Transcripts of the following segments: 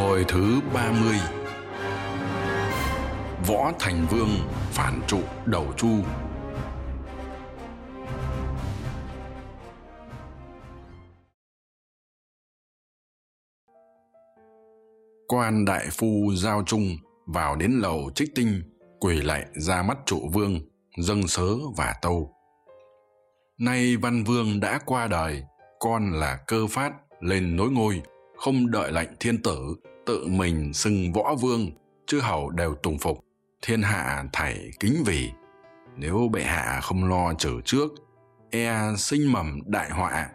Hồi thứ 30 Võ Thành Vương phản trụ đầu chu. Quan đại phu giao trung vào đến lầu trích tinh, quỳ lại ra mắt trụ vương, dâng sớ và tâu. Nay văn vương đã qua đời, con là cơ phát, lên nối ngôi, không đợi lệnh thiên tử tự mình xưng võ vương, chư hầu đều tùng phục. Thiên hạ thảy kính vì. Nếu bệ hạ không lo trừ trước e sinh mầm đại họa,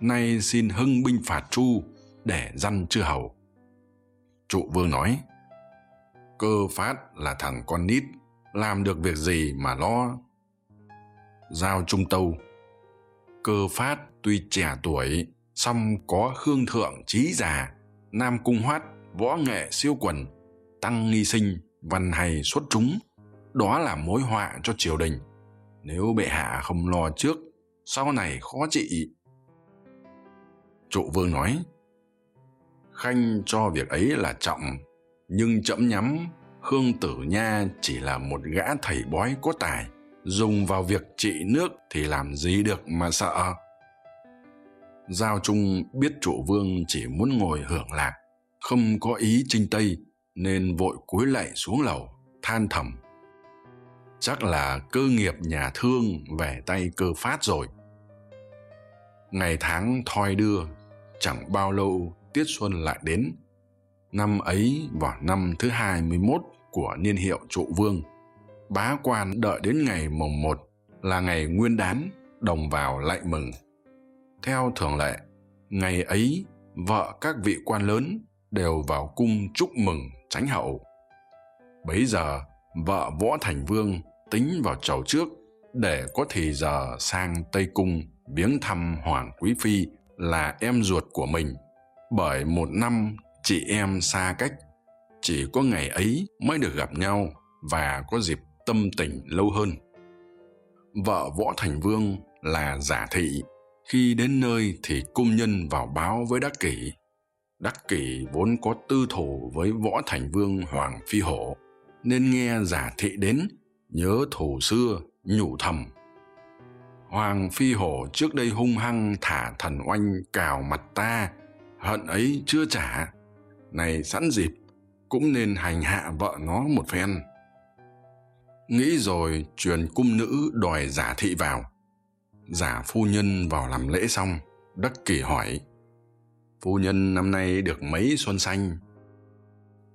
nay xin hưng binh phạt chu để dăn chư hầu. Trụ vương nói, cơ phát là thằng con nít, làm được việc gì mà lo? Giao trung tâu, cơ phát tuy trẻ tuổi, song có hương thượng trí già, nam cung hoát võ nghệ siêu quần, tăng nghi sinh, văn hay xuất chúng. Đó là mối họa cho triều đình. Nếu bệ hạ không lo trước, sau này khó trị. Trụ vương nói, khanh cho việc ấy là trọng, nhưng trẫm nhắm. Khương tử nha chỉ là một gã thầy bói có tài. Dùng vào việc trị nước thì làm gì được mà sợ. Giao trung biết trụ vương chỉ muốn ngồi hưởng lạc không có ý chinh tây nên vội cúi lạy xuống lầu, than thầm. Chắc là cơ nghiệp nhà thương về tay cơ phát rồi. Ngày tháng thoi đưa, chẳng bao lâu tiết xuân lại đến. Năm ấy vào năm thứ hai mươi mốt của niên hiệu trụ vương, bá quan đợi đến ngày mồng một là ngày nguyên đán, đồng vào lạy mừng. Theo thường lệ, ngày ấy vợ các vị quan lớn đều vào cung chúc mừng tránh hậu. Bấy giờ, vợ võ thành vương tính vào chầu trước để có thì giờ sang tây cung viếng thăm hoàng quý phi là em ruột của mình. Bởi một năm chị em xa cách, chỉ có ngày ấy mới được gặp nhau và có dịp tâm tình lâu hơn. Vợ võ thành vương là giả thị, khi đến nơi thì cung nhân vào báo với đắc kỷ đắc kỷ vốn có tư thù với võ thành vương hoàng phi hổ, nên nghe giả thị đến, nhớ thù xưa, nhủ thầm. Hoàng phi hổ trước đây hung hăng thả thần oanh cào mặt ta, hận ấy chưa trả. Này sẵn dịp, cũng nên hành hạ vợ nó một phen. Nghĩ rồi, truyền cung nữ đòi giả thị vào. Giả phu nhân vào làm lễ xong, đắc kỷ hỏi phu nhân năm nay được mấy xuân xanh?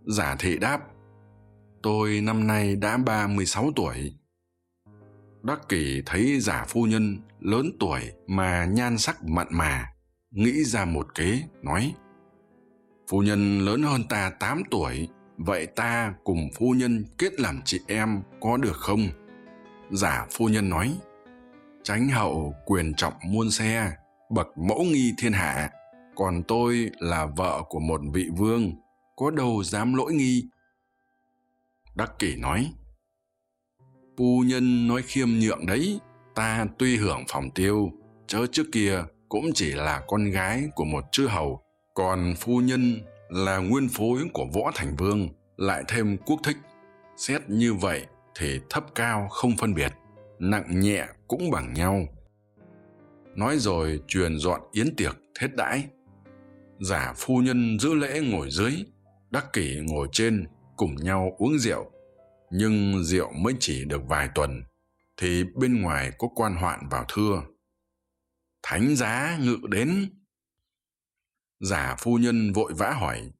Giả thị đáp, tôi năm nay đã ba mươi sáu tuổi. Đắc kỷ thấy giả phu nhân lớn tuổi mà nhan sắc mặn mà, nghĩ ra một kế, nói, phu nhân lớn hơn ta tám tuổi, vậy ta cùng phu nhân kết làm chị em có được không? Giả phu nhân nói tránh hậu quyền trọng muôn xe, bậc mẫu nghi thiên hạ còn tôi là vợ của một vị vương, có đâu dám lỗi nghi? Đắc kỷ nói, phu nhân nói khiêm nhượng đấy, ta tuy hưởng phòng tiêu, chớ trước kia cũng chỉ là con gái của một chư hầu, còn phu nhân là nguyên phối của võ thành vương, lại thêm quốc thích. Xét như vậy thì thấp cao không phân biệt, nặng nhẹ cũng bằng nhau. Nói rồi truyền dọn yến tiệc hết đãi giả phu nhân giữ lễ ngồi dưới, đắc kỷ ngồi trên cùng nhau uống rượu. Nhưng rượu mới chỉ được vài tuần, thì bên ngoài có quan hoạn vào thưa. Thánh giá ngự đến. Giả phu nhân vội vã hỏi,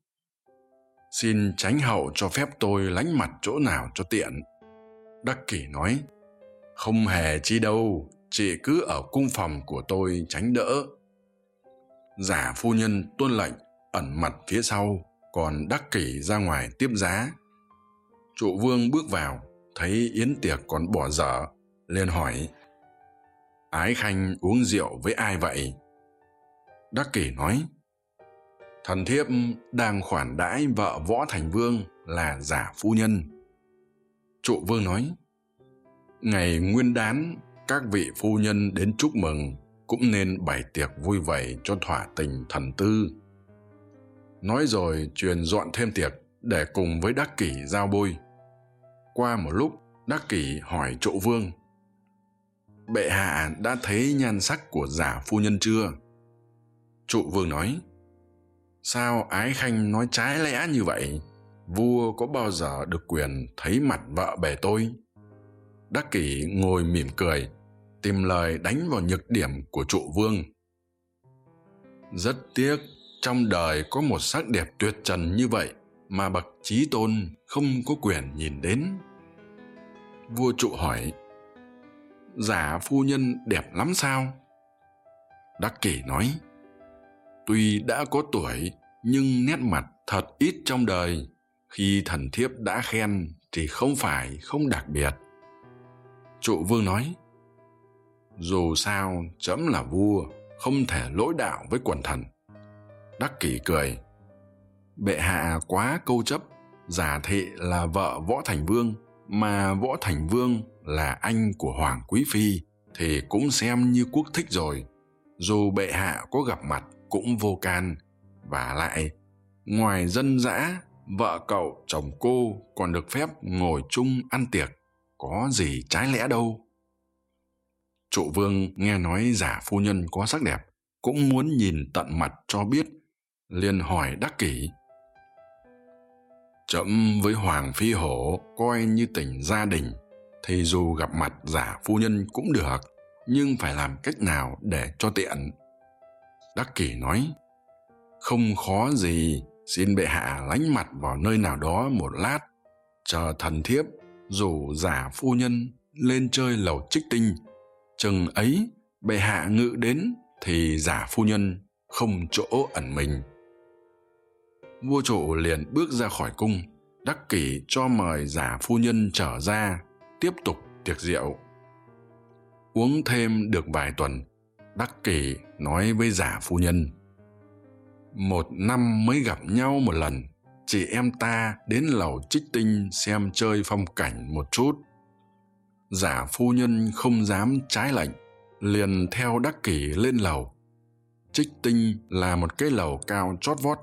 xin tránh hậu cho phép tôi lánh mặt chỗ nào cho tiện? Đắc kỷ nói, không hề chi đâu, chị cứ ở cung phòng của tôi tránh đỡ giả phu nhân tuân lệnh, ẩn mặt phía sau, còn đắc kỷ ra ngoài tiếp giá. Trụ vương bước vào, thấy yến tiệc còn bỏ dở, liền hỏi, ái khanh uống rượu với ai vậy? Đắc kỷ nói, thần thiếp đang khoản đãi vợ võ thành vương là giả phu nhân. Trụ vương nói, ngày nguyên đán, các vị phu nhân đến chúc mừng cũng nên bày tiệc vui vầy cho thỏa tình thần tư. Nói rồi truyền dọn thêm tiệc để cùng với đắc kỷ giao bôi. Qua một lúc, đắc kỷ hỏi trụ vương, bệ hạ đã thấy nhan sắc của giả phu nhân chưa? Trụ vương nói, sao ái khanh nói trái lẽ như vậy? Vua có bao giờ được quyền thấy mặt vợ bề tôi? Đắc kỷ ngồi mỉm cười tìm lời đánh vào nhược điểm của trụ vương. Rất tiếc, trong đời có một sắc đẹp tuyệt trần như vậy mà bậc trí tôn không có quyền nhìn đến. Vua trụ hỏi, giả phu nhân đẹp lắm sao? Đắc kỷ nói, tuy đã có tuổi, nhưng nét mặt thật ít trong đời. Khi thần thiếp đã khen thì không phải không đặc biệt. Trụ vương nói dù sao trẫm là vua, không thể lỗi đạo với quần thần. Đắc kỷ cười, bệ hạ quá câu chấp, giả thị là vợ võ thành vương, mà võ thành vương là anh của hoàng quý phi, thì cũng xem như quốc thích rồi. Dù bệ hạ có gặp mặt cũng vô can. Và lại, ngoài dân dã, vợ cậu, chồng cô còn được phép ngồi chung ăn tiệc, có gì trái lẽ đâu? Trụ vương nghe nói giả phu nhân có sắc đẹp, cũng muốn nhìn tận mặt cho biết, liền hỏi đắc kỷ. Trẫm với hoàng phi hổ coi như tình gia đình, thì dù gặp mặt giả phu nhân cũng được, nhưng phải làm cách nào để cho tiện? Đắc kỷ nói, không khó gì, xin bệ hạ lánh mặt vào nơi nào đó một lát, chờ thần thiếp rủ giả phu nhân lên chơi lầu trích tinh chừng ấy, bệ hạ ngự đến thì giả phu nhân không chỗ ẩn mình. Vua chủ liền bước ra khỏi cung, đắc kỷ cho mời giả phu nhân trở ra, tiếp tục tiệc rượu. Uống thêm được vài tuần, đắc kỷ nói với giả phu nhân, một năm mới gặp nhau một lần, chị em ta đến lầu trích tinh xem chơi phong cảnh một chút giả phu nhân không dám trái lệnh, liền theo đắc kỷ lên lầu. Trích tinh là một cái lầu cao chót vót,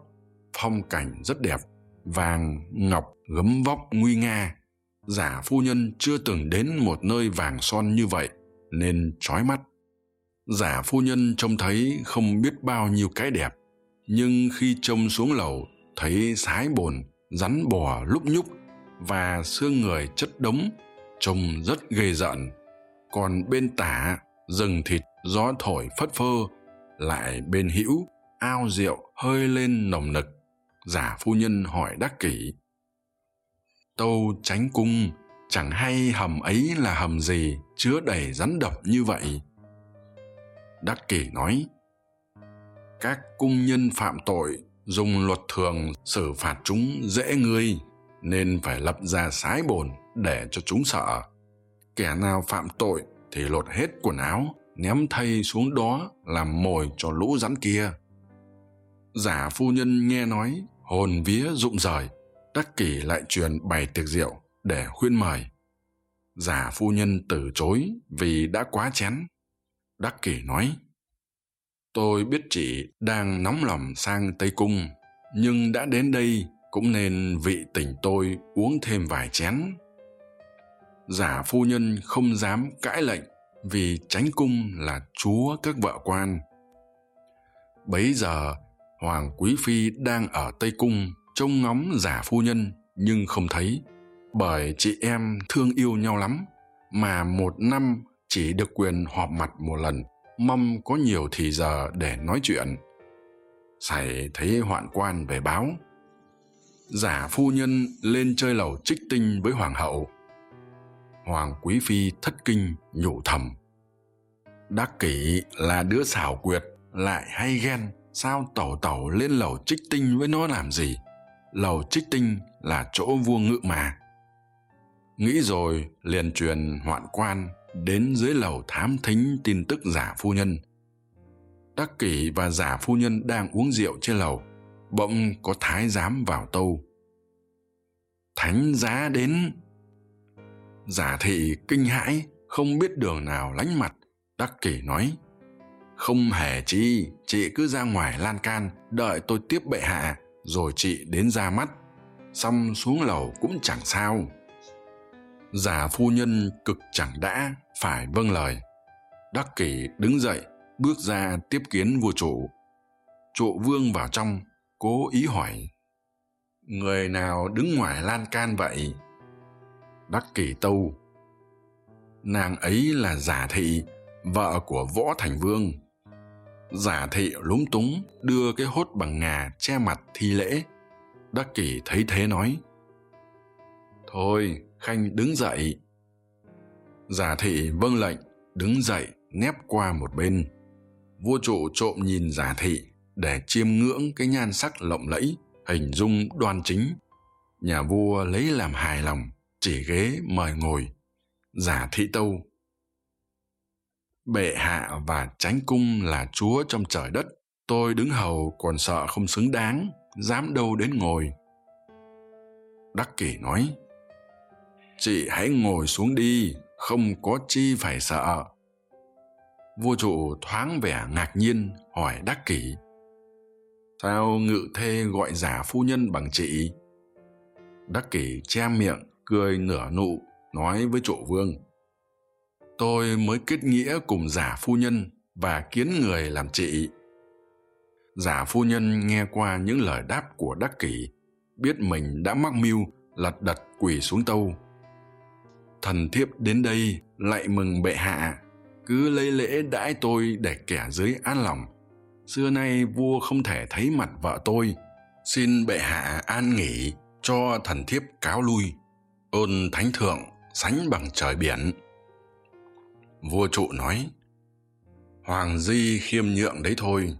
phong cảnh rất đẹp, vàng, ngọc, gấm vóc nguy nga. Giả phu nhân chưa từng đến một nơi vàng son như vậy, nên trói mắt. Giả phu nhân trông thấy không biết bao nhiêu cái đẹp, nhưng khi trông xuống lầu, thấy sái bồn, rắn bò lúc nhúc và xương người chất đống trông rất ghê rợn. Còn bên tả, rừng thịt, gió thổi phất phơ, lại bên hữu, ao rượu hơi lên nồng nực. Giả phu nhân hỏi đắc kỷ. Tâu tránh cung, chẳng hay hầm ấy là hầm gì chứa đầy rắn độc như vậy? Đắc kỷ nói, các cung nhân phạm tội, dùng luật thường xử phạt chúng dễ ngươi, nên phải lập ra sái bồn để cho chúng sợ. Kẻ nào phạm tội thì lột hết quần áo, ném thây xuống đó làm mồi cho lũ rắn kia. Giả phu nhân nghe nói, hồn vía rụng rời, đắc kỷ lại truyền bày tiệc rượu để khuyên mời. Giả phu nhân từ chối vì đã quá chén. Đắc kỷ nói, tôi biết chị đang nóng lòng sang tây cung, nhưng đã đến đây cũng nên vị tình tôi uống thêm vài chén giả phu nhân không dám cãi lệnh vì tránh cung là chúa các vợ quan. Bấy giờ, hoàng quý phi đang ở tây cung, trông ngóng giả phu nhân nhưng không thấy, bởi chị em thương yêu nhau lắm mà một năm chỉ được quyền họp mặt một lần, mong có nhiều thì giờ để nói chuyện. Sảy thấy hoạn quan về báo, giả phu nhân lên chơi lầu trích tinh với hoàng hậu hoàng quý phi thất kinh, nhủ thầm. Đắc kỷ là đứa xảo quyệt lại hay ghen, sao tẩu tẩu lên lầu trích tinh với nó làm gì? Lầu trích tinh là chỗ vua ngự mà. Nghĩ rồi liền truyền hoạn quan đến dưới lầu thám thính tin tức giả phu nhân. Đắc kỷ và giả phu nhân đang uống rượu trên lầu, bỗng có thái giám vào tâu. Thánh giá đến giả thị kinh hãi, không biết đường nào lánh mặt, đắc kỷ nói, không hề chi, chị cứ ra ngoài lan can, đợi tôi tiếp bệ hạ, rồi chị đến ra mắt. Xong xuống lầu cũng chẳng sao. Giả phu nhân cực chẳng đã, phải vâng lời. Đắc kỷ đứng dậy, bước ra tiếp kiến vua trụ. Trụ vương vào trong, cố ý hỏi, người nào đứng ngoài lan can vậy? Đắc kỷ tâu. Nàng ấy là giả thị, vợ của võ thành vương. Giả thị lúng túng đưa cái hốt bằng ngà che mặt thi lễ. Đắc kỷ thấy thế nói, thôi, khanh đứng dậy. Giả thị vâng lệnh, đứng dậy, nép qua một bên. Vua trụ trộm nhìn giả thị để chiêm ngưỡng cái nhan sắc lộng lẫy, hình dung đoan chính. Nhà vua lấy làm hài lòng chỉ ghế mời ngồi. Giả thị tâu. Bệ hạ và chánh cung là chúa trong trời đất. Tôi đứng hầu, còn sợ không xứng đáng, dám đâu đến ngồi. Đắc kỷ nói, chị hãy ngồi xuống đi, không có chi phải sợ. Vua trụ thoáng vẻ ngạc nhiên, hỏi đắc kỷ, sao ngự thê gọi giả phu nhân bằng chị? Đắc kỷ che miệng cười nửa nụ, nói với chỗ vương. Tôi mới kết nghĩa cùng giả phu nhân và kiến người làm chị. Giả phu nhân nghe qua những lời đáp của đắc kỷ, biết mình đã mắc mưu, lật đật quỳ xuống tâu. Thần thiếp đến đây lại mừng bệ hạ, cứ lấy lễ đãi tôi để kẻ dưới an lòng. Xưa nay vua không thể thấy mặt vợ tôi, xin bệ hạ an nghỉ cho thần thiếp cáo lui ơn thánh thượng sánh bằng trời biển. Vua trụ nói, hoàng di khiêm nhượng đấy thôi,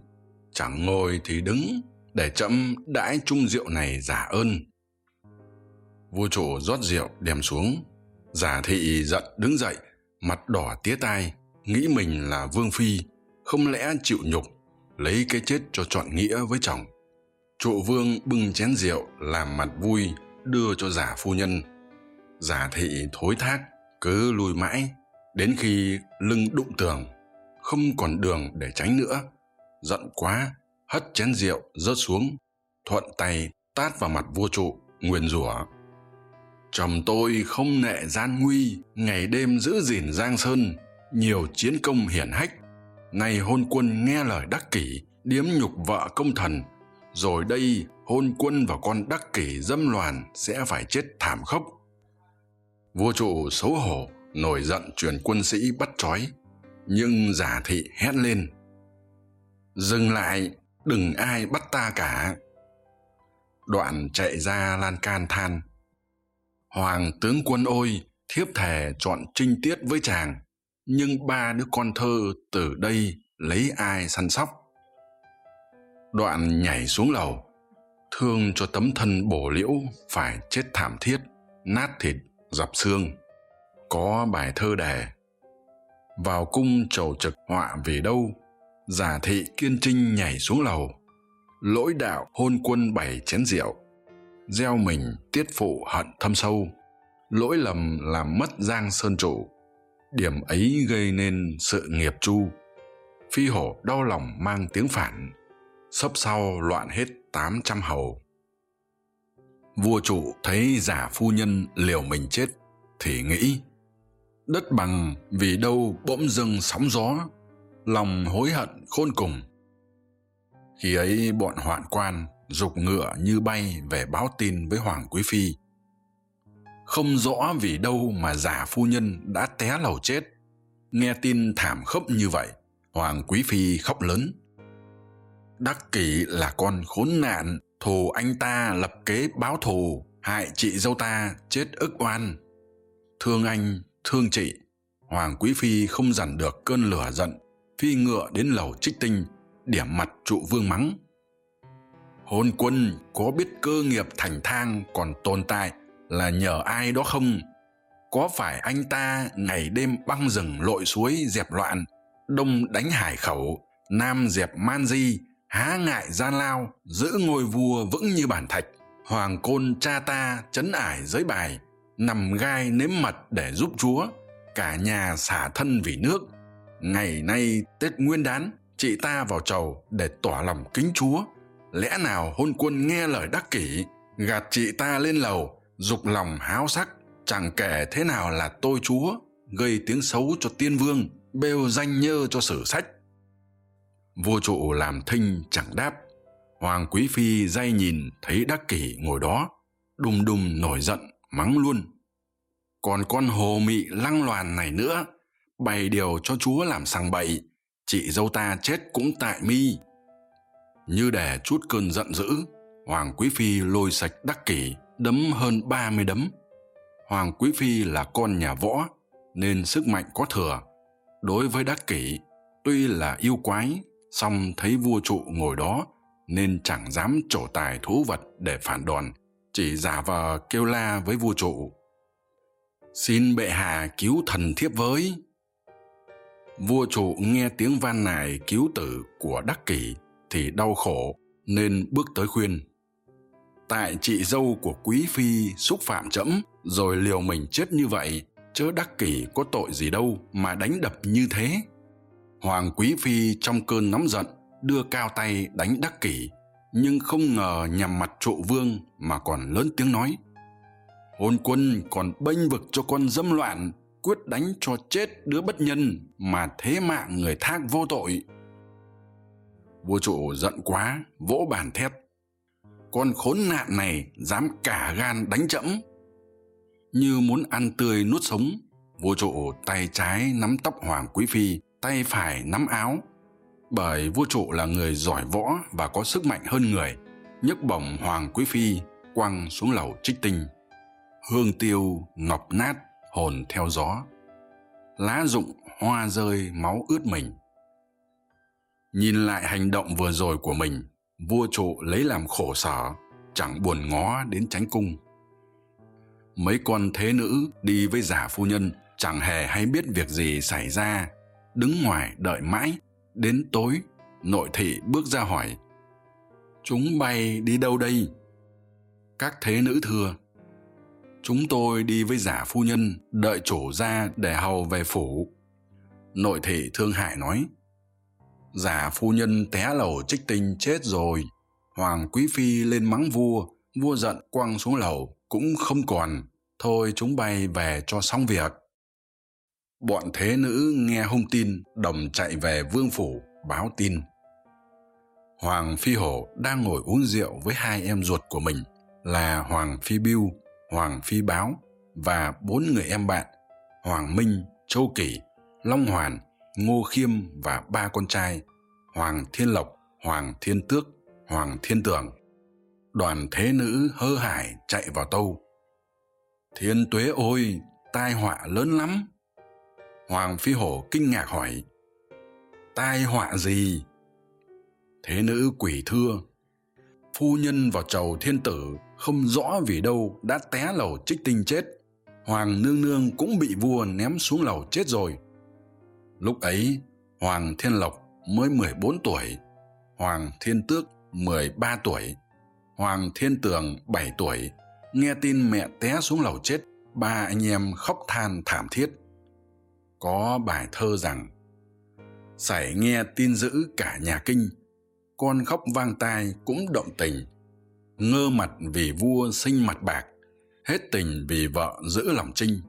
chẳng ngồi thì đứng để trẫm đãi chung rượu này giả ơn. Vua trụ rót rượu đem xuống, giả thị giận đứng dậy, mặt đỏ tía tai, nghĩ mình là vương phi, không lẽ chịu nhục, lấy cái chết cho chọn nghĩa với chồng. Trụ vương bưng chén rượu làm mặt vui, đưa cho giả phu nhân giả thị thối thác, cứ lùi mãi, đến khi lưng đụng tường, không còn đường để tránh nữa. Giận quá, hất chén rượu, rớt xuống, thuận tay tát vào mặt vua trụ, nguyền rủa, chồng tôi không nệ gian nguy, ngày đêm giữ gìn giang sơn, nhiều chiến công hiển hách. Nay hôn quân nghe lời đắc kỷ, điếm nhục vợ công thần, rồi đây hôn quân và con đắc kỷ dâm loàn sẽ phải chết thảm khốc vua trụ xấu hổ, nổi giận truyền quân sĩ bắt trói, nhưng giả thị hét lên. Dừng lại, đừng ai bắt ta cả. Đoạn chạy ra lan can than. Hoàng tướng quân ôi, thiếp thề chọn trinh tiết với chàng, nhưng ba đứa con thơ từ đây lấy ai săn sóc? Đoạn nhảy xuống lầu, thương cho tấm thân bổ liễu phải chết thảm thiết, nát thịt dập xương, có bài thơ đề, vào cung trầu trực họa vì đâu giả thị kiên trinh nhảy xuống lầu, lỗi đạo hôn quân bảy chén rượu, gieo mình tiết phụ hận thâm sâu, lỗi lầm làm mất giang sơn trụ, điểm ấy gây nên sự nghiệp chu phi hổ đau lòng mang tiếng phản, sấp sau loạn hết tám trăm hầu vua trụ thấy giả phu nhân liều mình chết thì nghĩ, đất bằng vì đâu bỗng dưng sóng gió, lòng hối hận khôn cùng. Khi ấy bọn hoạn quan dục ngựa như bay về báo tin với hoàng quý phi. Không rõ vì đâu mà giả phu nhân đã té lầu chết. Nghe tin thảm khốc như vậy, hoàng quý phi khóc lớn. Đắc kỷ là con khốn nạn thù anh ta lập kế báo thù, hại chị dâu ta chết ức oan. Thương anh, thương chị, hoàng quý phi không dằn được cơn lửa giận, phi ngựa đến lầu trích tinh, điểm mặt trụ vương mắng. Hôn quân có biết cơ nghiệp thành thang còn tồn tại là nhờ ai đó không? Có phải anh ta ngày đêm băng rừng lội suối dẹp loạn, đông đánh hải khẩu, nam dẹp man di há ngại gian lao, giữ ngôi vua vững như bản thạch. Hoàng côn cha ta chấn ải giới bài, nằm gai nếm mật để giúp chúa. Cả nhà xả thân vì nước. Ngày nay tết nguyên đán, chị ta vào chầu để tỏ lòng kính chúa. Lẽ nào hôn quân nghe lời đắc kỷ, gạt chị ta lên lầu, dục lòng háo sắc? Chẳng kể thế nào là tôi chúa, gây tiếng xấu cho tiên vương, bêu danh nhơ cho sử sách vua trụ làm thinh chẳng đáp. Hoàng quý phi day nhìn thấy đắc kỷ ngồi đó đùng đùng nổi giận, mắng luôn. Còn con hồ mị lăng loàn này nữa, bày điều cho chúa làm sằng bậy, chị dâu ta chết cũng tại mi. Như để chút cơn giận dữ, hoàng quý phi lôi sạch đắc kỷ, đấm hơn ba mươi đấm. Hoàng quý phi là con nhà võ, nên sức mạnh có thừa. Đối với đắc kỷ, tuy là yêu quái song thấy vua trụ ngồi đó, nên chẳng dám trổ tài thú vật để phản đòn chỉ giả vờ kêu la với vua trụ. Xin bệ hạ cứu thần thiếp với. Vua trụ nghe tiếng van nài cứu tử của đắc kỷ thì đau khổ, nên bước tới khuyên. Tại chị dâu của quý phi xúc phạm trẫm, rồi liều mình chết như vậy, chớ đắc kỷ có tội gì đâu mà đánh đập như thế hoàng quý phi trong cơn nóng giận đưa cao tay đánh đắc kỷ, nhưng không ngờ nhằm mặt trụ vương mà còn lớn tiếng nói, hôn quân còn bênh vực cho con dâm loạn, quyết đánh cho chết đứa bất nhân mà thế mạng người thác vô tội. Vua trụ giận quá, vỗ bàn thét, con khốn nạn này dám cả gan đánh trẫm như muốn ăn tươi nuốt sống, vua trụ tay trái nắm tóc hoàng quý phi tay phải nắm áo. Bởi vua trụ là người giỏi võ và có sức mạnh hơn người, nhấc bổng hoàng quý phi quăng xuống lầu trích tinh. Hương tiêu ngọc nát, hồn theo gió. Lá rụng, hoa rơi, máu ướt mình. Nhìn lại hành động vừa rồi của mình, vua trụ lấy làm khổ sở, chẳng buồn ngó đến chánh cung. Mấy con thế nữ đi với giả phu nhân, chẳng hề hay biết việc gì xảy ra đứng ngoài đợi mãi, đến tối, nội thị bước ra hỏi, chúng bay đi đâu đây? Các thế nữ thưa, chúng tôi đi với giả phu nhân, đợi chủ ra để hầu về phủ. Nội thị thương hại nói, giả phu nhân té lầu trích tinh chết rồi, hoàng quý phi lên mắng vua vua giận quăng xuống lầu cũng không còn, thôi chúng bay về cho xong việc bọn thế nữ nghe hung tin, đồng chạy về vương phủ, báo tin. Hoàng phi hổ đang ngồi uống rượu với hai em ruột của mình, là hoàng phi biêu hoàng phi báo và bốn người em bạn, hoàng minh, châu kỷ, long hoàn, ngô khiêm và ba con trai, hoàng thiên lộc, hoàng thiên tước, hoàng thiên tường. Đoàn thế nữ hơ hải chạy vào tâu. Thiên tuế ôi, tai họa lớn lắm! Hoàng phi hổ kinh ngạc hỏi, tai họa gì? Thế nữ quỷ thưa, phu nhân vào chầu thiên tử không rõ vì đâu đã té lầu trích tinh chết. Hoàng nương nương cũng bị vua ném xuống lầu chết rồi. Lúc ấy, hoàng thiên lộc mới mười bốn tuổi, hoàng thiên tước mười ba tuổi, hoàng thiên tường bảy tuổi. Nghe tin mẹ té xuống lầu chết, ba anh em khóc than thảm thiết có bài thơ rằng sảy nghe tin dữ cả nhà kinh, con khóc vang tai cũng động tình. Ngơ mặt vì vua sinh mặt bạc, hết tình vì vợ giữ lòng trinh.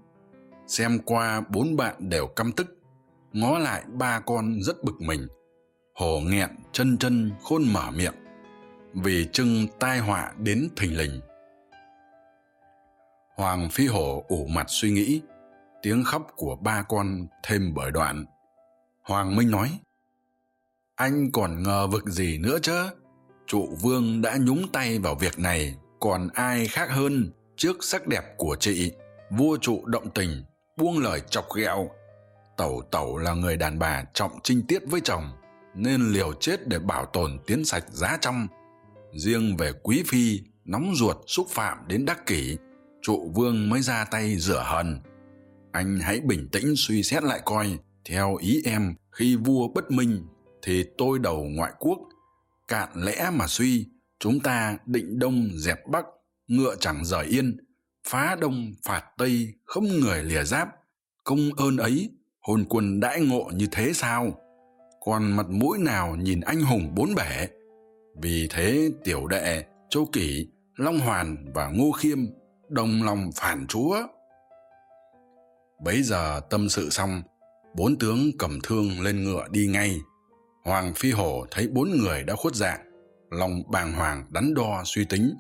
Xem qua bốn bạn đều căm tức, ngó lại ba con rất bực mình. Hổ nghẹn chân chân khôn mở miệng, vì trưng tai họa đến thình lình. Hoàng phi hổ ủ mặt suy nghĩ tiếng khóc của ba con thêm bởi đoạn. Hoàng minh nói, anh còn ngờ vực gì nữa chớ? Trụ vương đã nhúng tay vào việc này, còn ai khác hơn trước sắc đẹp của chị? Vua trụ động tình, buông lời chọc ghẹo. Tẩu tẩu là người đàn bà trọng trinh tiết với chồng, nên liều chết để bảo tồn tiến sạch giá trong. Riêng về quý phi, nóng ruột xúc phạm đến đắc kỷ, trụ vương mới ra tay rửa hờn anh hãy bình tĩnh suy xét lại coi. Theo ý em, khi vua bất minh thì tôi đầu ngoại quốc. Cạn lẽ mà suy, chúng ta định đông dẹp bắc, ngựa chẳng rời yên. Phá đông, phạt tây, không người lìa giáp. Công ơn ấy, hồn quân đãi ngộ như thế sao? Còn mặt mũi nào nhìn anh hùng bốn bể? Vì thế, tiểu đệ, châu kỷ, long hoàn và ngô khiêm, đồng lòng phản chúa bấy giờ tâm sự xong, bốn tướng cầm thương lên ngựa đi ngay. Hoàng phi hổ thấy bốn người đã khuất dạng, lòng bàng hoàng đắn đo suy tính,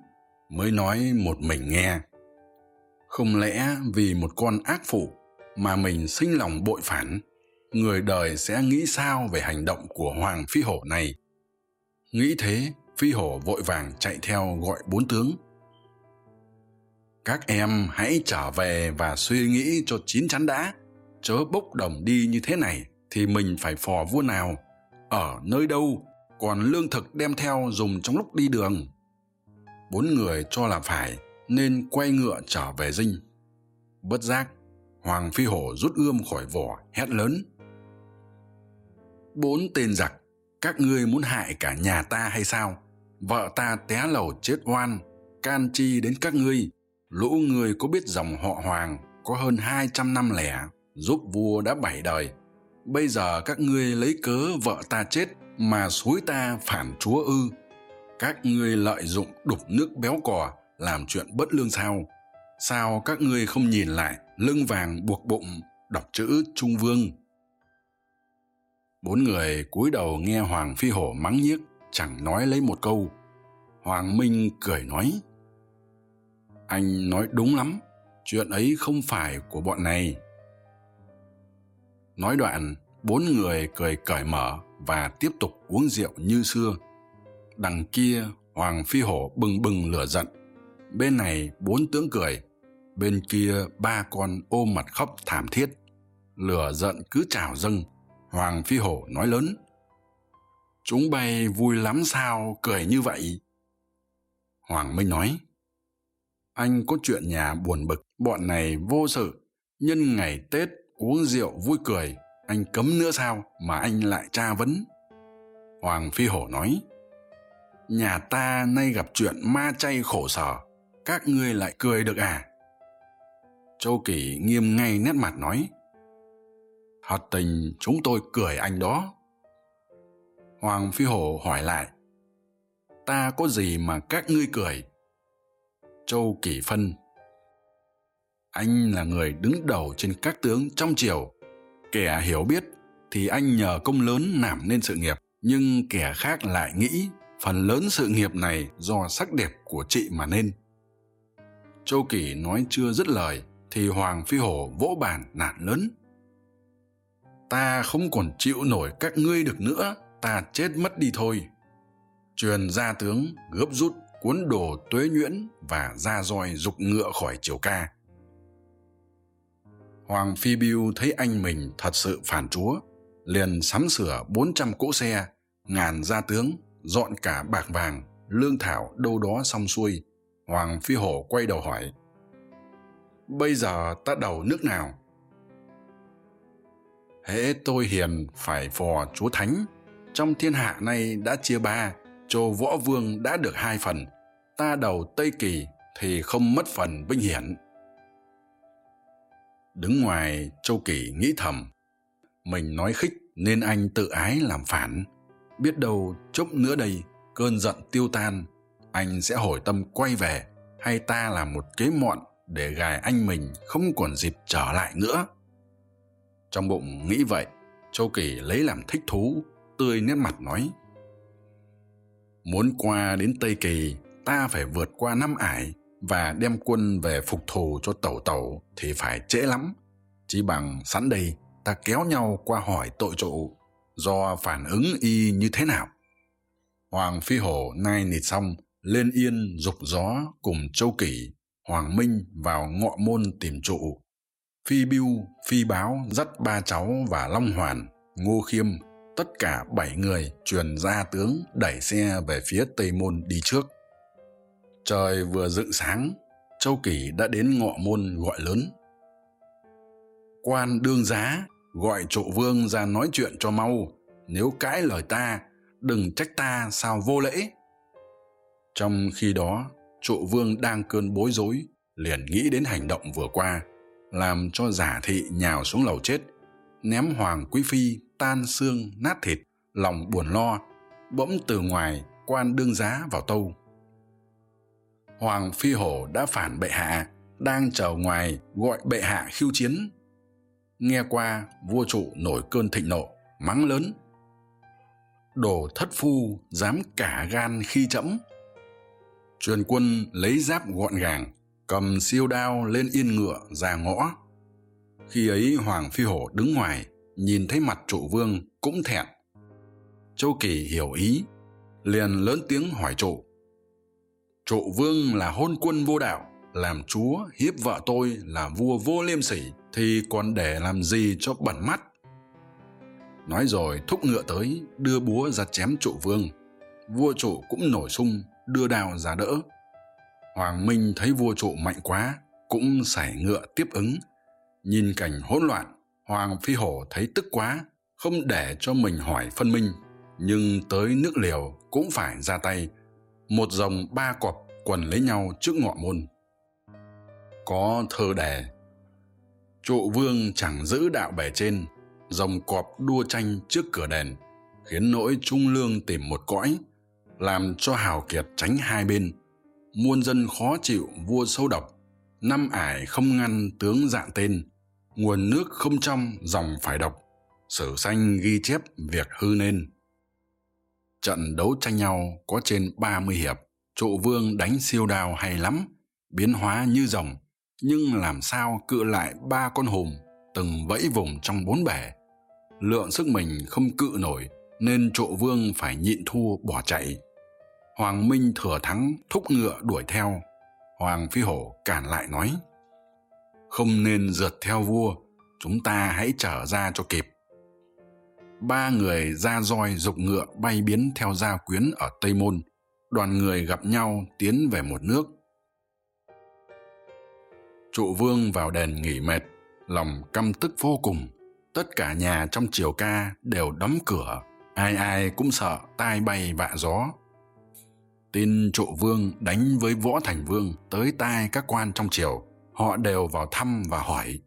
mới nói một mình nghe. Không lẽ vì một con ác phụ mà mình sinh lòng bội phản, người đời sẽ nghĩ sao về hành động của hoàng phi hổ này? Nghĩ thế, phi hổ vội vàng chạy theo gọi bốn tướng các em hãy trở về và suy nghĩ cho chín chắn đã. Chớ bốc đồng đi như thế này thì mình phải phò vua nào? Ở nơi đâu? Còn lương thực đem theo dùng trong lúc đi đường. Bốn người cho là phải, nên quay ngựa trở về dinh. Bất giác, hoàng phi hổ rút ươm khỏi vỏ, hét lớn. Bốn tên giặc, các ngươi muốn hại cả nhà ta hay sao? Vợ ta té lầu chết oan, can chi đến các ngươi? Lũ người có biết dòng họ hoàng có hơn hai trăm năm lẻ, giúp vua đã bảy đời. Bây giờ các ngươi lấy cớ vợ ta chết mà xúi ta phản chúa ư. Các ngươi lợi dụng đục nước béo cò làm chuyện bất lương sao? Sao các ngươi không nhìn lại lưng vàng buộc bụng, đọc chữ trung vương? Bốn người cúi đầu nghe hoàng phi hổ mắng nhiếc, chẳng nói lấy một câu. Hoàng minh cười nói anh nói đúng lắm, chuyện ấy không phải của bọn này. Nói đoạn, bốn người cười cởi mở và tiếp tục uống rượu như xưa. Đằng kia, hoàng phi hổ bừng bừng lửa giận. Bên này, bốn tướng cười. Bên kia, ba con ôm mặt khóc thảm thiết. Lửa giận cứ trào dâng, hoàng phi hổ nói lớn. Chúng bay vui lắm sao cười như vậy? Hoàng minh nói anh có chuyện nhà buồn bực, bọn này vô sự. Nhân ngày tết uống rượu vui cười, anh cấm nữa sao mà anh lại tra vấn? Hoàng phi hổ nói, nhà ta nay gặp chuyện ma chay khổ sở, các ngươi lại cười được à? Châu kỷ nghiêm ngay nét mặt nói, thật tình chúng tôi cười anh đó. Hoàng phi hổ hỏi lại, ta có gì mà các ngươi cười? Châu kỷ phân. Anh là người đứng đầu trên các tướng trong triều. Kẻ hiểu biết thì anh nhờ công lớn làm nên sự nghiệp. Nhưng kẻ khác lại nghĩ phần lớn sự nghiệp này do sắc đẹp của chị mà nên. Châu kỷ nói chưa dứt lời thì hoàng phi hổ vỗ bàn nản lớn. Ta không còn chịu nổi các ngươi được nữa, ta chết mất đi thôi. Truyền gia tướng gấp rút cuốn đồ tuế nhuyễn và ra roi dục ngựa khỏi triều ca. Hoàng phi biêu thấy anh mình thật sự phản chúa, liền sắm sửa bốn trăm cỗ xe, ngàn gia tướng, dọn cả bạc vàng, lương thảo đâu đó xong xuôi. Hoàng phi hổ quay đầu hỏi, bây giờ ta đầu nước nào? Hễ tôi hiền phải phò chúa thánh, trong thiên hạ này đã chia ba châu võ vương đã được hai phần, ta đầu tây kỳ thì không mất phần vinh hiển. Đứng ngoài châu kỳ nghĩ thầm, mình nói khích nên anh tự ái làm phản. Biết đâu chốc nữa đây, cơn giận tiêu tan, anh sẽ hồi tâm quay về hay ta làm một kế mọn để gài anh mình không còn dịp trở lại nữa? Trong bụng nghĩ vậy, châu kỳ lấy làm thích thú, tươi nét mặt nói muốn qua đến tây kỳ, ta phải vượt qua năm ải và đem quân về phục thù cho tẩu tẩu thì phải trễ lắm. Chỉ bằng sẵn đây, ta kéo nhau qua hỏi tội trụ do phản ứng y như thế nào? Hoàng phi hổ nai nịt xong, lên yên dục gió cùng châu kỷ, hoàng minh vào ngọ môn tìm trụ. Phi biêu phi báo dắt ba cháu và long hoàn, ngô khiêm tất cả bảy người truyền ra tướng đẩy xe về phía tây môn đi trước. Trời vừa dựng sáng, châu kỳ đã đến ngọ môn gọi lớn. Quan đương giá, gọi trụ vương ra nói chuyện cho mau, nếu cãi lời ta, đừng trách ta sao vô lễ. Trong khi đó, trụ vương đang cơn bối rối, liền nghĩ đến hành động vừa qua, làm cho giả thị nhào xuống lầu chết ném hoàng quý phi, tan xương, nát thịt, lòng buồn lo, bỗng từ ngoài quan đương giá vào tâu. Hoàng phi hổ đã phản bệ hạ, đang chờ ngoài gọi bệ hạ khiêu chiến. Nghe qua, vua trụ nổi cơn thịnh nộ, mắng lớn. Đồ thất phu dám cả gan khi trẫm truyền quân lấy giáp gọn gàng, cầm siêu đao lên yên ngựa ra ngõ khi ấy hoàng phi hổ đứng ngoài, nhìn thấy mặt trụ vương cũng thẹn. Châu kỳ hiểu ý, liền lớn tiếng hỏi trụ trụ vương là hôn quân vô đạo, làm chúa hiếp vợ tôi là vua vô liêm sỉ, thì còn để làm gì cho bẩn mắt? Nói rồi thúc ngựa tới, đưa búa ra chém trụ vương. Vua trụ cũng nổi sung, đưa đao ra đỡ. Hoàng minh thấy vua trụ mạnh quá, cũng sải ngựa tiếp ứng nhìn cảnh hỗn loạn, hoàng phi hổ thấy tức quá, không để cho mình hỏi phân minh. Nhưng tới nước liều cũng phải ra tay. Một dòng ba cọp quần lấy nhau trước ngọ môn. Có thơ đề trụ vương chẳng giữ đạo bể trên, dòng cọp đua tranh trước cửa đền, khiến nỗi trung lương tìm một cõi, làm cho hào kiệt tránh hai bên. Muôn dân khó chịu vua sâu độc, năm ải không ngăn tướng dạng tên nguồn nước không trong, dòng phải độc. Sử sanh ghi chép việc hư nên. Trận đấu tranh nhau có trên ba mươi hiệp. Trụ vương đánh siêu đào hay lắm, biến hóa như rồng. Nhưng làm sao cự lại ba con hùm từng vẫy vùng trong bốn bể? Lượng sức mình không cự nổi, nên trụ vương phải nhịn thua bỏ chạy. Hoàng minh thừa thắng, thúc ngựa đuổi theo. Hoàng phi hổ cản lại nói không nên rượt theo vua, chúng ta hãy trở ra cho kịp. Ba người ra roi dục ngựa bay biến theo gia quyến ở tây môn. Đoàn người gặp nhau tiến về một nước. Trụ vương vào đền nghỉ mệt, lòng căm tức vô cùng. Tất cả nhà trong triều ca đều đóng cửa, ai ai cũng sợ tai bay vạ gió. Tin trụ vương đánh với võ thành vương tới tai các quan trong triều họ đều vào thăm và hỏi.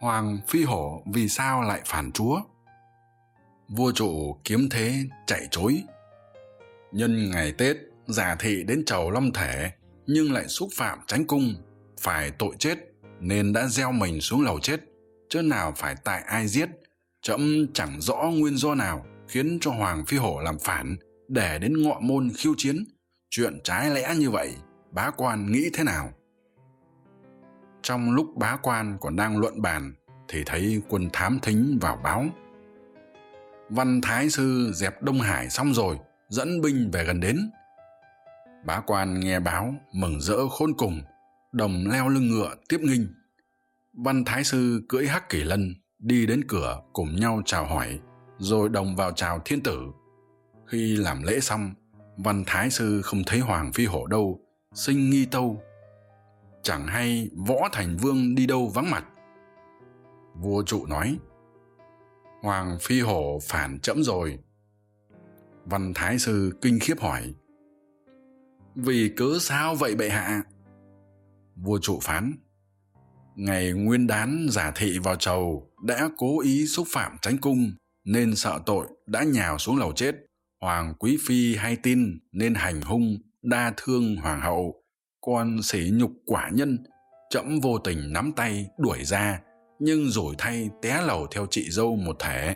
Hoàng phi hổ vì sao lại phản chúa? Vua trụ kiếm thế chạy chối. Nhân ngày tết, giả thị đến chầu long thể, nhưng lại xúc phạm tránh cung, phải tội chết, nên đã gieo mình xuống lầu chết chớ nào phải tại ai giết trẫm chẳng rõ nguyên do nào khiến cho hoàng phi hổ làm phản, để đến ngọ môn khiêu chiến. Chuyện trái lẽ như vậy, bá quan nghĩ thế nào? Trong lúc bá quan còn đang luận bàn thì thấy quân thám thính vào báo. Văn thái sư dẹp đông hải xong rồi, dẫn binh về gần đến. Bá quan nghe báo, mừng rỡ khôn cùng, đồng leo lưng ngựa tiếp nghinh. Văn thái sư cưỡi hắc kỷ lân đi đến cửa cùng nhau chào hỏi, rồi đồng vào chào thiên tử. Khi làm lễ xong, văn thái sư không thấy hoàng phi hổ đâu, sinh nghi tâu chẳng hay võ thành vương đi đâu vắng mặt. Vua trụ nói, hoàng phi hổ phản trẫm rồi. Văn thái sư kinh khiếp hỏi, vì cớ sao vậy bệ hạ? Vua trụ phán, ngày nguyên đán giả thị vào chầu đã cố ý xúc phạm tránh cung nên sợ tội đã nhào xuống lầu chết. Hoàng quý phi hay tin nên hành hung đa thương hoàng hậu còn sỉ nhục quả nhân trẫm vô tình nắm tay đuổi ra, nhưng rồi thay té lầu theo chị dâu một thể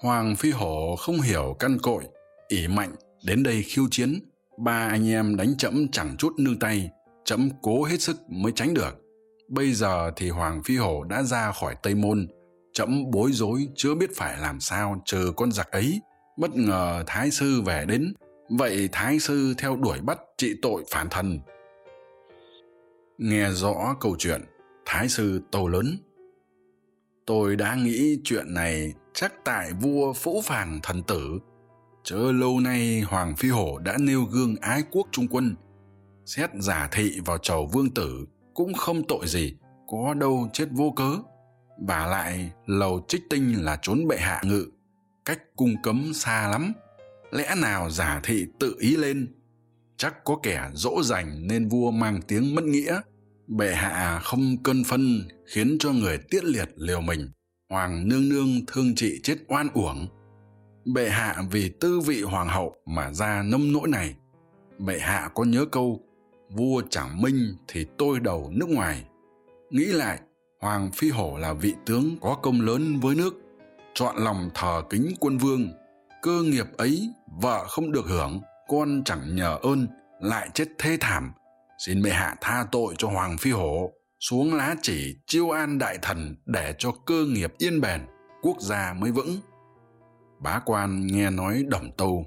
hoàng phi hổ không hiểu căn cội, ỷ mạnh đến đây khiêu chiến. Ba anh em đánh trẫm chẳng chút nương tay trẫm cố hết sức mới tránh được. Bây giờ thì hoàng phi hổ đã ra khỏi tây môn trẫm bối rối chưa biết phải làm sao chờ con giặc ấy. Bất ngờ thái sư về đến, vậy thái sư theo đuổi bắt trị tội phản thần nghe rõ câu chuyện, thái sư tô lớn. Tôi đã nghĩ chuyện này chắc tại vua phũ phàng thần tử. Chớ lâu nay hoàng phi hổ đã nêu gương ái quốc trung quân. Xét giả thị vào chầu vương tử cũng không tội gì, có đâu chết vô cớ. Và lại lầu trích tinh là trốn bệ hạ ngự, cách cung cấm xa lắm. Lẽ nào giả thị tự ý lên chắc có kẻ dỗ dành nên vua mang tiếng mất nghĩa. Bệ hạ không cân phân khiến cho người tiết liệt liều mình, hoàng nương nương thương chị chết oan uổng. Bệ hạ vì tư vị hoàng hậu mà ra nông nỗi này. Bệ hạ có nhớ câu, vua chẳng minh thì tôi đầu nước ngoài. Nghĩ lại, hoàng phi hổ là vị tướng có công lớn với nước, chọn lòng thờ kính quân vương. Cơ nghiệp ấy vợ không được hưởng con chẳng nhờ ơn, lại chết thê thảm. Xin bệ hạ tha tội cho hoàng phi hổ, xuống lá chỉ chiêu an đại thần để cho cơ nghiệp yên bền, quốc gia mới vững. Bá quan nghe nói đồng tâu.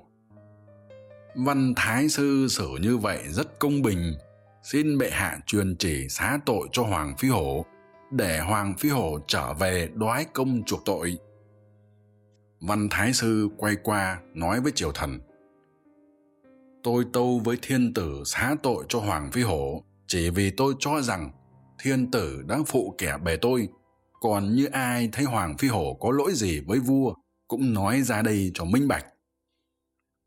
Văn thái sư xử như vậy rất công bình. Xin bệ hạ truyền chỉ xá tội cho hoàng phi hổ, để hoàng phi hổ trở về đoái công chuộc tội. Văn thái sư quay qua nói với triều thần tôi tâu với thiên tử xá tội cho hoàng phi hổ, chỉ vì tôi cho rằng thiên tử đã phụ kẻ bề tôi. Còn như ai thấy hoàng phi hổ có lỗi gì với vua, cũng nói ra đây cho minh bạch.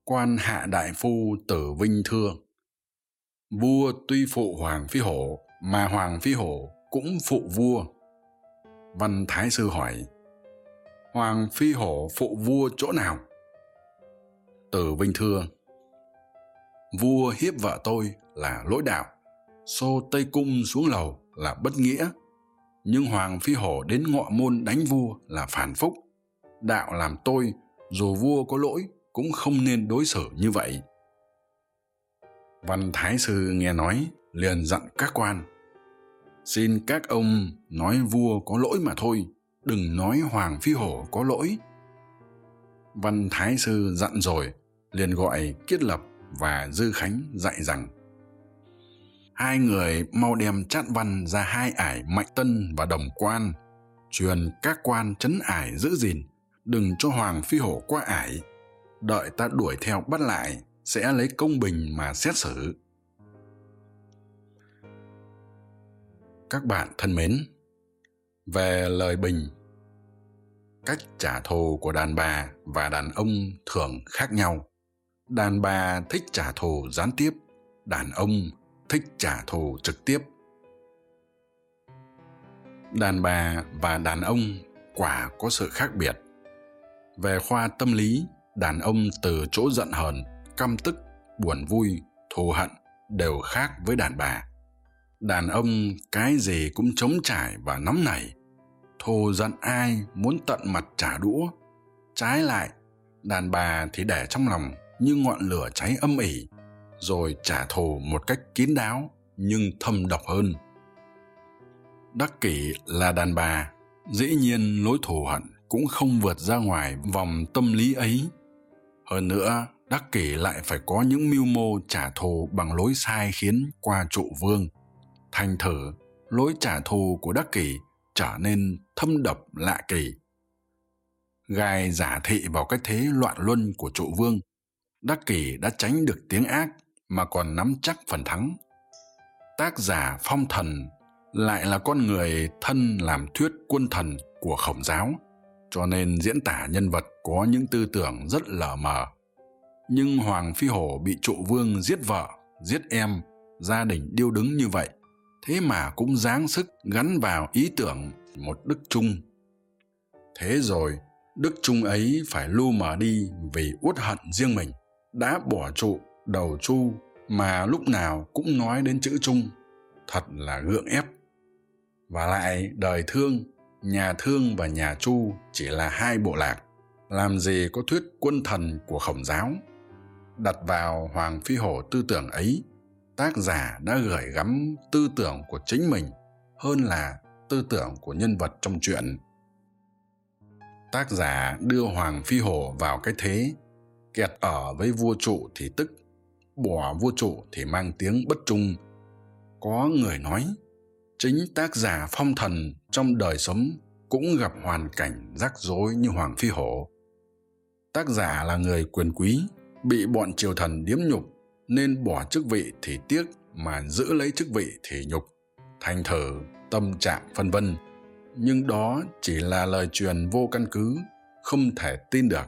Quan hạ đại phu tử vinh thưa vua tuy phụ hoàng phi hổ, mà hoàng phi hổ cũng phụ vua. Văn thái sư hỏi, hoàng phi hổ phụ vua chỗ nào? Tử vinh thưa vua hiếp vợ tôi là lỗi đạo, xô tây cung xuống lầu là bất nghĩa. Nhưng hoàng phi hổ đến ngọ môn đánh vua là phản phúc. Đạo làm tôi, dù vua có lỗi, cũng không nên đối xử như vậy. Văn thái sư nghe nói, liền dặn các quan, xin các ông nói vua có lỗi mà thôi, đừng nói hoàng phi hổ có lỗi. Văn thái sư dặn rồi, liền gọi kiết lập và dư khánh dạy rằng, hai người mau đem chát văn ra hai ải mạnh tân và đồng quan, truyền các quan trấn ải giữ gìn, đừng cho hoàng phi hổ qua ải. Đợi ta đuổi theo bắt lại, sẽ lấy công bình mà xét xử. Các bạn thân mến, về lời bình, cách trả thù của đàn bà và đàn ông thường khác nhau đàn bà thích trả thù gián tiếp, đàn ông thích trả thù trực tiếp. Đàn bà và đàn ông quả có sự khác biệt. Về khoa tâm lý, đàn ông từ chỗ giận hờn, căm tức, buồn vui, thù hận đều khác với đàn bà. Đàn ông cái gì cũng chống trải và nóng nảy. Thù giận ai muốn tận mặt trả đũa. Trái lại, đàn bà thì để trong lòng như ngọn lửa cháy âm ỉ, rồi trả thù một cách kín đáo nhưng thâm độc hơn. Đắc kỷ là đàn bà, dĩ nhiên lối thù hận cũng không vượt ra ngoài vòng tâm lý ấy. Hơn nữa, đắc kỷ lại phải có những mưu mô trả thù bằng lối sai khiến qua trụ vương. Thành thử, lối trả thù của đắc kỷ trở nên thâm độc lạ kỳ. Gai giả thị vào cái thế loạn luân của trụ vương đắc kỷ đã tránh được tiếng ác mà còn nắm chắc phần thắng. Tác giả phong thần lại là con người thân làm thuyết quân thần của khổng giáo, cho nên diễn tả nhân vật có những tư tưởng rất lờ mờ. Nhưng hoàng phi hổ bị trụ vương giết vợ, giết em, gia đình điêu đứng như vậy, thế mà cũng dáng sức gắn vào ý tưởng một đức chung thế rồi, đức chung ấy phải lu mờ đi vì uất hận riêng mình đã bỏ trụ đầu chu mà lúc nào cũng nói đến chữ trung thật là gượng ép. Và lại, đời thương, nhà thương và nhà chu chỉ là hai bộ lạc. Làm gì có thuyết quân thần của khổng giáo? Đặt vào hoàng phi hổ tư tưởng ấy, tác giả đã gửi gắm tư tưởng của chính mình hơn là tư tưởng của nhân vật trong truyện. Tác giả đưa hoàng phi hổ vào cái thế kẹt ở với vua trụ thì tức bỏ vua trụ thì mang tiếng bất trung. Có người nói, chính tác giả phong thần trong đời sống cũng gặp hoàn cảnh rắc rối như hoàng phi hổ. Tác giả là người quyền quý, bị bọn triều thần điếm nhục, nên bỏ chức vị thì tiếc mà giữ lấy chức vị thì nhục. Thành thử, tâm trạng phân vân. Nhưng đó chỉ là lời truyền vô căn cứ, không thể tin được.